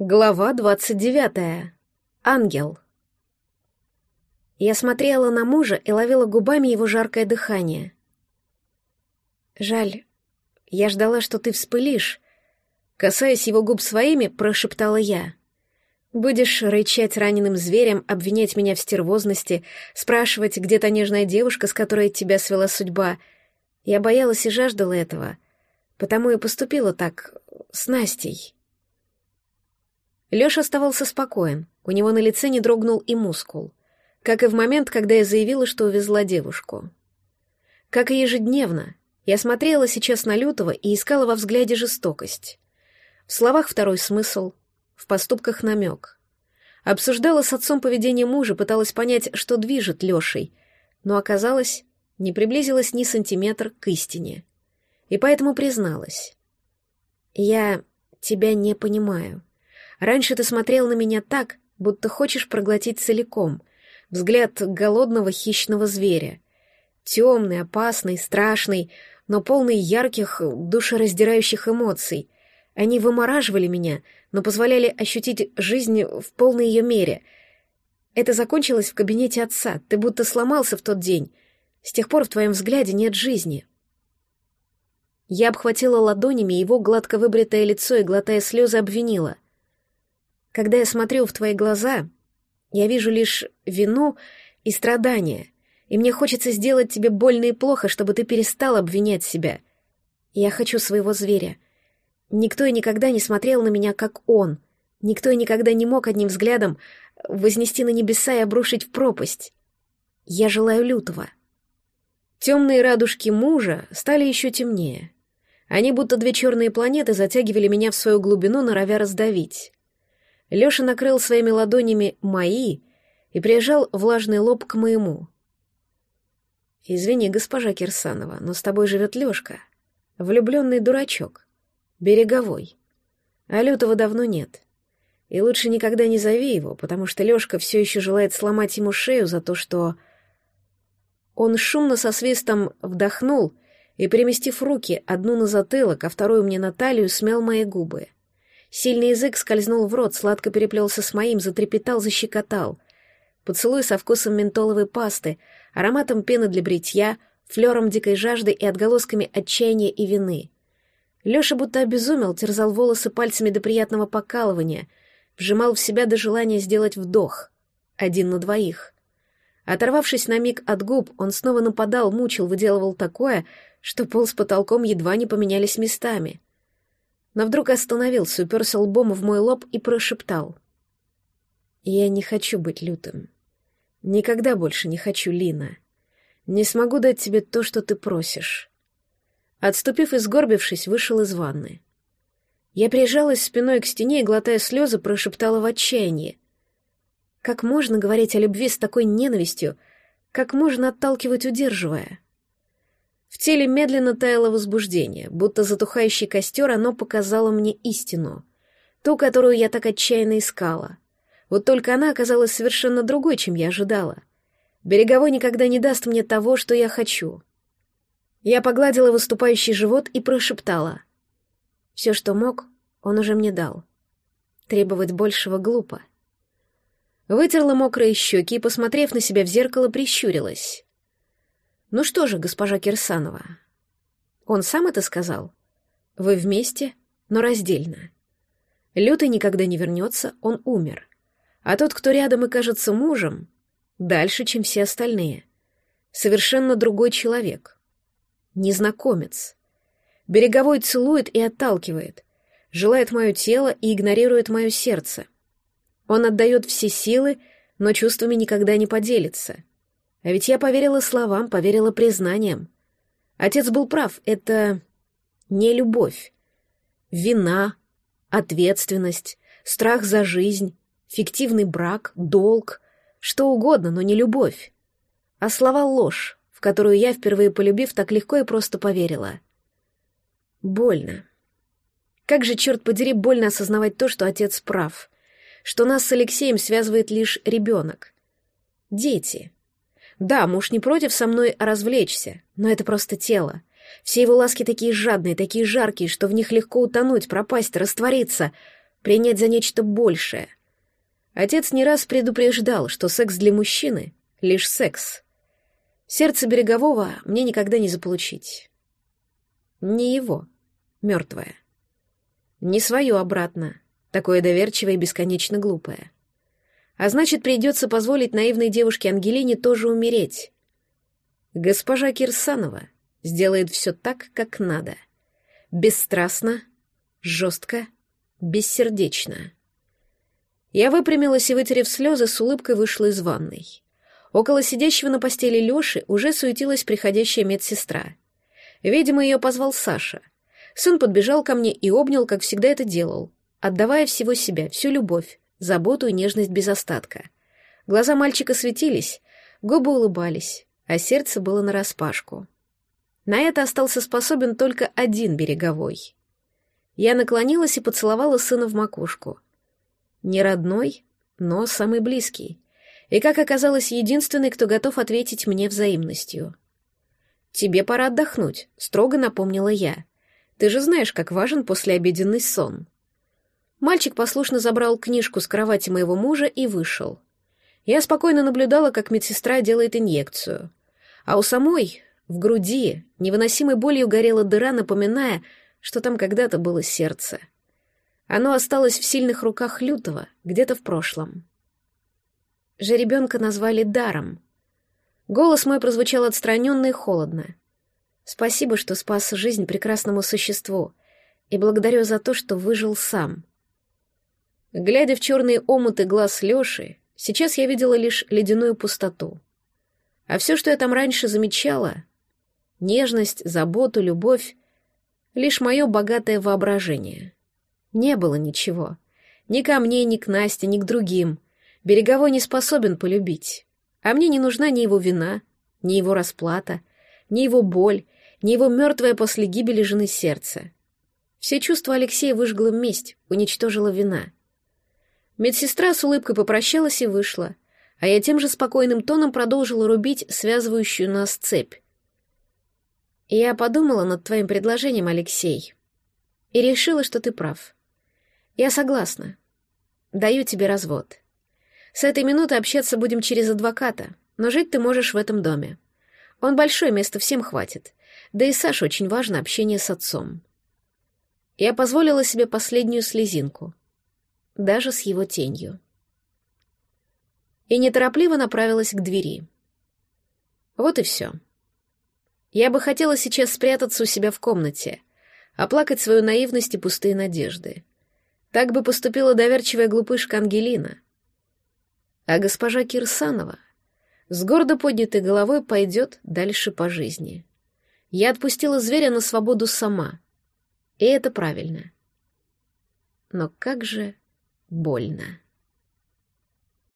Глава двадцать девятая. Ангел. Я смотрела на мужа и ловила губами его жаркое дыхание. «Жаль, я ждала, что ты вспылишь», — касаясь его губ своими, прошептала я. «Будешь рычать раненым зверем, обвинять меня в стервозности, спрашивать, где та нежная девушка, с которой тебя свела судьба. Я боялась и жаждала этого, потому и поступила так с Настей». Лёша оставался спокоен, у него на лице не дрогнул и мускул, как и в момент, когда я заявила, что увезла девушку. Как и ежедневно, я смотрела сейчас на Лютого и искала во взгляде жестокость. В словах второй смысл, в поступках намек. Обсуждала с отцом поведение мужа, пыталась понять, что движет Лешей, но оказалось, не приблизилась ни сантиметр к истине. И поэтому призналась. «Я тебя не понимаю». Раньше ты смотрел на меня так, будто хочешь проглотить целиком. Взгляд голодного хищного зверя. Темный, опасный, страшный, но полный ярких, душераздирающих эмоций. Они вымораживали меня, но позволяли ощутить жизнь в полной ее мере. Это закончилось в кабинете отца. Ты будто сломался в тот день. С тех пор в твоем взгляде нет жизни. Я обхватила ладонями его гладко выбритое лицо и, глотая слезы, обвинила. Когда я смотрю в твои глаза, я вижу лишь вину и страдания, и мне хочется сделать тебе больно и плохо, чтобы ты перестал обвинять себя. Я хочу своего зверя. Никто и никогда не смотрел на меня, как он. Никто и никогда не мог одним взглядом вознести на небеса и обрушить в пропасть. Я желаю лютого. Темные радужки мужа стали еще темнее. Они будто две черные планеты затягивали меня в свою глубину, норовя раздавить. Лёша накрыл своими ладонями мои и прижал влажный лоб к моему. «Извини, госпожа Кирсанова, но с тобой живет Лёшка, влюбленный дурачок, береговой. А Лютого давно нет. И лучше никогда не зови его, потому что Лёшка все еще желает сломать ему шею за то, что...» Он шумно со свистом вдохнул и, переместив руки, одну на затылок, а вторую мне на талию, смял мои губы. Сильный язык скользнул в рот, сладко переплелся с моим, затрепетал, защекотал. Поцелуй со вкусом ментоловой пасты, ароматом пены для бритья, флером дикой жажды и отголосками отчаяния и вины. Лёша будто обезумел, терзал волосы пальцами до приятного покалывания, вжимал в себя до желания сделать вдох. Один на двоих. Оторвавшись на миг от губ, он снова нападал, мучил, выделывал такое, что пол с потолком едва не поменялись местами но вдруг остановился, уперся лбом в мой лоб и прошептал. «Я не хочу быть лютым. Никогда больше не хочу, Лина. Не смогу дать тебе то, что ты просишь». Отступив и сгорбившись, вышел из ванны. Я прижалась спиной к стене и, глотая слезы, прошептала в отчаянии. «Как можно говорить о любви с такой ненавистью? Как можно отталкивать, удерживая?» В теле медленно таяло возбуждение, будто затухающий костер оно показало мне истину, ту, которую я так отчаянно искала. Вот только она оказалась совершенно другой, чем я ожидала. Береговой никогда не даст мне того, что я хочу. Я погладила выступающий живот и прошептала. Все, что мог, он уже мне дал. Требовать большего глупо. Вытерла мокрые щеки и, посмотрев на себя в зеркало, прищурилась. Ну что же, госпожа Кирсанова, он сам это сказал? Вы вместе, но раздельно. Лютый никогда не вернется, он умер. А тот, кто рядом и кажется мужем, дальше, чем все остальные. Совершенно другой человек. Незнакомец. Береговой целует и отталкивает, желает мое тело и игнорирует мое сердце. Он отдает все силы, но чувствами никогда не поделится — а ведь я поверила словам, поверила признаниям. Отец был прав, это не любовь. Вина, ответственность, страх за жизнь, фиктивный брак, долг, что угодно, но не любовь. А слова — ложь, в которую я, впервые полюбив, так легко и просто поверила. Больно. Как же, черт подери, больно осознавать то, что отец прав, что нас с Алексеем связывает лишь ребенок. Дети. Да, муж не против со мной развлечься, но это просто тело. Все его ласки такие жадные, такие жаркие, что в них легко утонуть, пропасть, раствориться. принять за нечто большее. Отец не раз предупреждал, что секс для мужчины — лишь секс. Сердце Берегового мне никогда не заполучить. Не его, мертвое. Не свое обратно, такое доверчивое и бесконечно глупое. А значит, придется позволить наивной девушке Ангелине тоже умереть. Госпожа Кирсанова сделает все так, как надо. Бесстрастно, жестко, бессердечно. Я выпрямилась и, вытерев слезы, с улыбкой вышла из ванной. Около сидящего на постели Лёши уже суетилась приходящая медсестра. Видимо, ее позвал Саша. Сын подбежал ко мне и обнял, как всегда это делал, отдавая всего себя, всю любовь, заботу и нежность без остатка. Глаза мальчика светились, губы улыбались, а сердце было нараспашку. На это остался способен только один береговой. Я наклонилась и поцеловала сына в макушку. Не родной, но самый близкий. И, как оказалось, единственный, кто готов ответить мне взаимностью. «Тебе пора отдохнуть», — строго напомнила я. «Ты же знаешь, как важен послеобеденный сон». Мальчик послушно забрал книжку с кровати моего мужа и вышел. Я спокойно наблюдала, как медсестра делает инъекцию. А у самой, в груди, невыносимой болью горела дыра, напоминая, что там когда-то было сердце. Оно осталось в сильных руках Лютого, где-то в прошлом. Жеребенка назвали Даром. Голос мой прозвучал отстраненно и холодно. Спасибо, что спас жизнь прекрасному существу, и благодарю за то, что выжил сам. Глядя в черные омуты глаз Лёши, сейчас я видела лишь ледяную пустоту. А все, что я там раньше замечала — нежность, заботу, любовь — лишь мое богатое воображение. Не было ничего. Ни ко мне, ни к Насте, ни к другим. Береговой не способен полюбить. А мне не нужна ни его вина, ни его расплата, ни его боль, ни его мертвое после гибели жены сердце. Все чувства Алексея выжгла месть, уничтожила вина — Медсестра с улыбкой попрощалась и вышла, а я тем же спокойным тоном продолжила рубить связывающую нас цепь. Я подумала над твоим предложением, Алексей, и решила, что ты прав. Я согласна. Даю тебе развод. С этой минуты общаться будем через адвоката, но жить ты можешь в этом доме. Он большое, место всем хватит. Да и Саше очень важно общение с отцом. Я позволила себе последнюю слезинку — даже с его тенью. И неторопливо направилась к двери. Вот и все. Я бы хотела сейчас спрятаться у себя в комнате, оплакать свою наивность и пустые надежды. Так бы поступила доверчивая глупышка Ангелина. А госпожа Кирсанова с гордо поднятой головой пойдет дальше по жизни. Я отпустила зверя на свободу сама. И это правильно. Но как же больно.